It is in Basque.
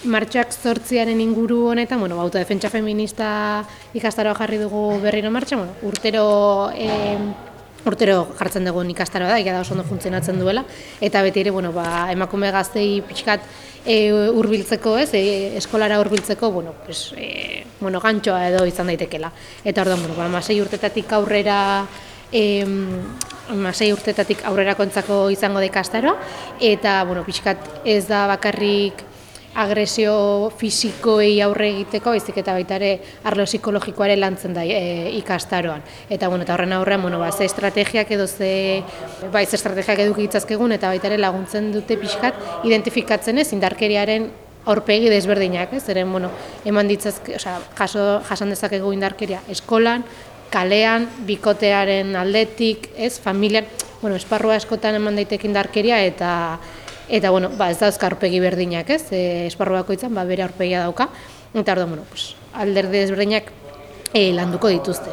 Martxoak zortziaren inguru honetan, bueno, autodefentsa feminista ikastaroa jarri dugu berriro martxan, bueno, urtero e, urtero jartzen dugu ikastaroa da, da oso ondo funtzionatzen duela, eta beti ere, bueno, ba, emakume gaztei pixkat e, urbiltzeko, ez, e, eskolara urbiltzeko, bueno, pues, e, bueno, gantxoa edo izan daitekela. Eta orduan, bueno, ba, masei urtetatik aurrera e, masei urtetatik aurrera kontzako izango da ikastaroa, eta, bueno, pixkat ez da bakarrik agresio fisikoei aurre egiteko, baizik eta baita ere arlo psikologikoare lantzen da e, ikastaroan. Eta bueno, eta horren aurrean, bueno, ba, ze estrategiak edo ze bai, ze estrategiak eduki ditzazkegun eta baita ere laguntzen dute pixkat identifikatzen ez indarkeriaren aurpegi desberdinak, ez? Zeren, bueno, eman ditzazke, osea, jaso jasan dezakegu indarkeria eskolan, kalean, bikotearen aldetik, ez? Familian, bueno, esparrua eskotan eman daiteke indarkeria eta Eta, bueno, ba, ez da aurpegi berdinak, ez? E, esparru bakoitzan, ba, bere aurpegia dauka. Eta, orduan, bueno, pues, alderde desberdinak e, landuko dituzte.